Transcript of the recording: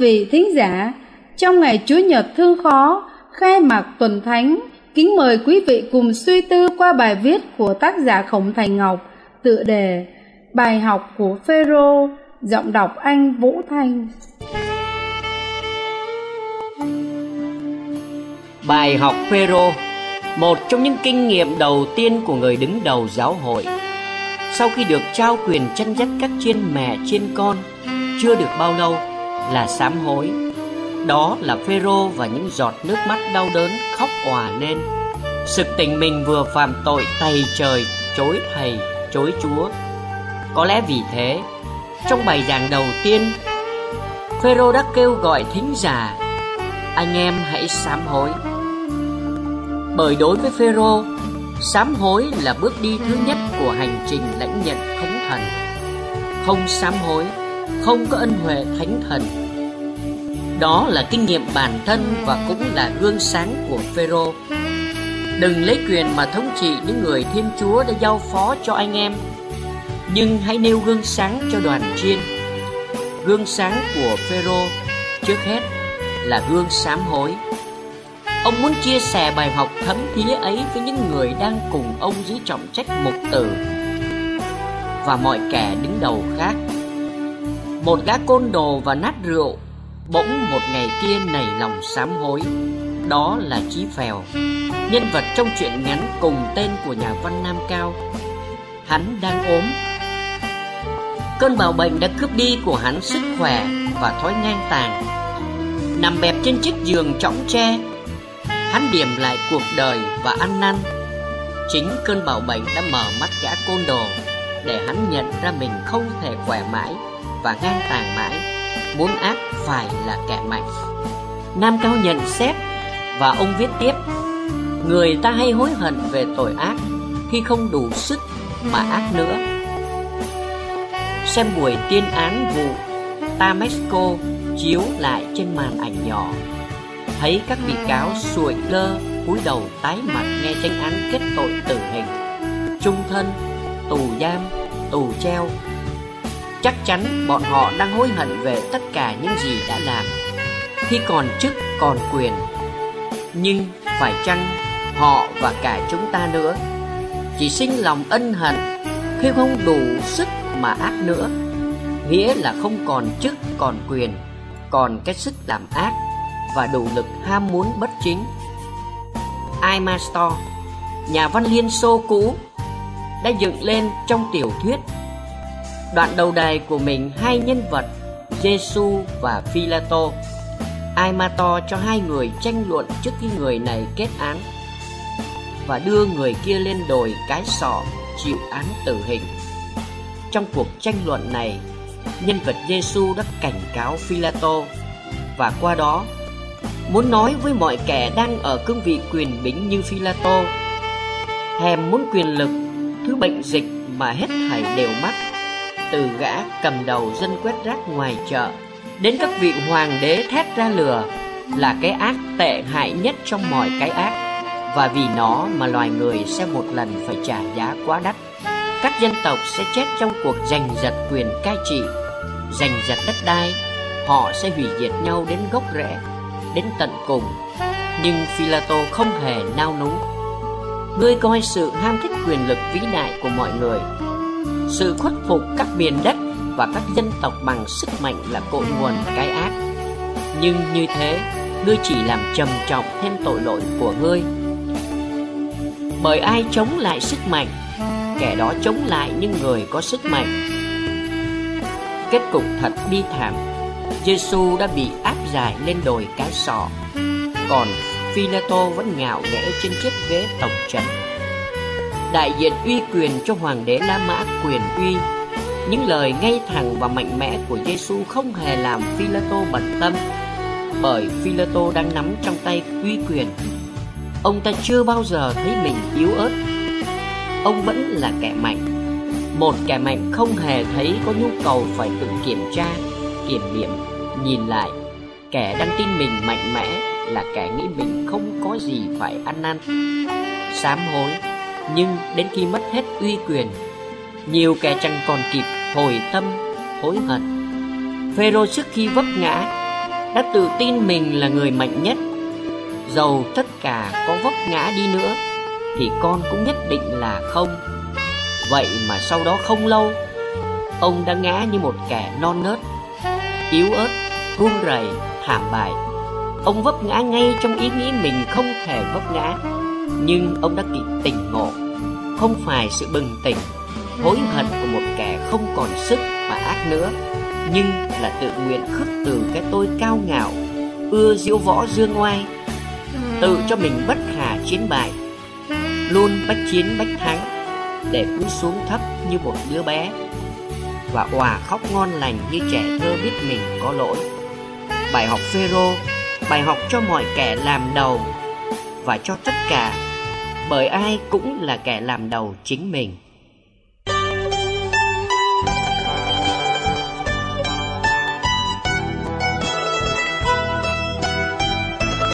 vị thính giả, trong ngày Chúa Nhật thương khó, khai mạc tuần thánh, kính mời quý vị cùng suy tư qua bài viết của tác giả Khổng Thành Ngọc, tựa đề Bài học của Phêrô, giọng đọc anh Vũ Thanh. Bài học Phêrô, một trong những kinh nghiệm đầu tiên của người đứng đầu giáo hội. Sau khi được trao quyền chân dắt các chiên mẹ chiên con, chưa được bao lâu là sám hối. Đó là Phêrô và những giọt nước mắt đau đớn khóc òa lên. Sực tình mình vừa phạm tội tày trời, chối thầy, chối Chúa. Có lẽ vì thế, trong bài giảng đầu tiên, Phêrô đã kêu gọi thính giả, anh em hãy sám hối. Bởi đối với Phêrô, sám hối là bước đi thứ nhất của hành trình lãnh nhận thánh thần. Không sám hối, không có ân huệ thánh thần. Đó là kinh nghiệm bản thân và cũng là gương sáng của Phêrô. Đừng lấy quyền mà thống trị những người Thiên Chúa đã giao phó cho anh em, nhưng hãy nêu gương sáng cho đoàn chiên. Gương sáng của Phêrô trước hết là gương sám hối Ông muốn chia sẻ bài học thấm thía ấy với những người đang cùng ông giữ trọng trách mục tử và mọi kẻ đứng đầu khác. Một gã côn đồ và nát rượu bỗng một ngày kia nảy lòng sám hối. Đó là Chí Phèo, nhân vật trong truyện ngắn cùng tên của nhà văn Nam Cao. Hắn đang ốm. Cơn bạo bệnh đã cướp đi của hắn sức khỏe và thói ngang tàn. Nằm bẹp trên chiếc giường trõng tre Hắn điểm lại cuộc đời và ăn năn Chính cơn bạo bệnh đã mở mắt gã côn đồ Để hắn nhận ra mình không thể khỏe mãi và ngang tàng mãi. Muốn ác phải là kẻ mạnh. Nam Cao nhận xét Và ông viết tiếp, Người ta hay hối hận về tội ác Khi không đủ sức mà ác nữa. Xem buổi tiên án vụ Tamesco chiếu lại trên màn ảnh nhỏ. Thấy các bị cáo sùi lơ, cúi đầu tái mặt nghe tranh án kết tội tử hình. Trung thân, tù giam, tù treo chắc chắn bọn họ đang hối hận về tất cả những gì đã làm. Khi còn chức còn quyền. Nhưng phải chăng họ và cả chúng ta nữa chỉ sinh lòng ân hận khi không đủ sức mà ác nữa? Nghĩa là không còn chức còn quyền còn cái sức làm ác và đủ lực ham muốn bất chính. ai Imastor, nhà văn Liên Xô cũ, đã dựng lên trong tiểu thuyết đoạn đầu đài của mình hai nhân vật Giêsu và Philato. to cho hai người tranh luận trước khi người này kết án và đưa người kia lên đồi cái sọ chịu án tử hình. Trong cuộc tranh luận này, nhân vật Giêsu đã cảnh cáo Philato và qua đó muốn nói với mọi kẻ đang ở cương vị quyền bính như Philato hèm muốn quyền lực thứ bệnh dịch mà hết thảy đều mắc từ gã cầm đầu dân quét rác ngoài chợ, đến các vị hoàng đế thét ra lừa, là cái ác tệ hại nhất trong mọi cái ác. Và vì nó mà loài người sẽ một lần phải trả giá quá đắt. Các dân tộc sẽ chết trong cuộc giành giật quyền cai trị, giành giật đất đai. Họ sẽ hủy diệt nhau đến gốc rễ, đến tận cùng. Nhưng Philato không hề nao núng. Ngươi coi sự ham thích quyền lực vĩ đại của mọi người. Sự khuất phục các miền đất và các dân tộc bằng sức mạnh là cội nguồn cái ác. Nhưng như thế, Ngươi chỉ làm trầm trọng thêm tội lỗi của ngươi. Bởi ai chống lại sức mạnh, Kẻ đó chống lại những người có sức mạnh. Kết cục thật bi thảm Giêsu đã bị áp giải lên đồi cái sọ. Còn Phileto vẫn ngạo nghễ trên chiếc ghế tổng trấn. Đại diện uy quyền cho hoàng đế La Mã quyền uy. Những lời ngay thẳng và mạnh mẽ của Giêsu không hề làm Phileto bận tâm Bởi Phileto đang nắm trong tay uy quyền. Ông ta chưa bao giờ thấy mình yếu ớt. Ông vẫn là kẻ mạnh. Một kẻ mạnh không hề thấy có nhu cầu phải tự kiểm tra, kiểm điểm Nhìn lại. Kẻ đang tin mình mạnh mẽ Là kẻ nghĩ mình không có gì phải ăn năn. Sám hối nhưng đến khi mất hết uy quyền, Nhiều kẻ chẳng còn kịp hồi tâm, Hối hận. Phêrô trước khi vấp ngã, đã tự tin mình là người mạnh nhất. Dầu tất cả có vấp ngã đi nữa, thì con cũng nhất định là không. Vậy mà sau đó không lâu, ông đã ngã như một kẻ non nớt, yếu ớt, run rẩy, thảm bại. Ông vấp ngã ngay trong ý nghĩ mình không thể vấp ngã nhưng ông đã kịp tỉnh ngộ. Không phải sự bừng tỉnh, hối hận của một kẻ không còn sức mà ác nữa, nhưng là tự nguyện khước từ cái tôi cao ngạo, ưa diễu võ dương oai, tự cho mình bất khả chiến bại, luôn bách chiến bách thắng, để cúi xuống thấp như một đứa bé. Và òa khóc ngon lành như trẻ thơ biết mình có lỗi. Bài học phêrô, bài học cho mọi kẻ làm đầu và cho tất cả bởi ai cũng là kẻ làm đầu chính mình.